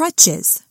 crutches.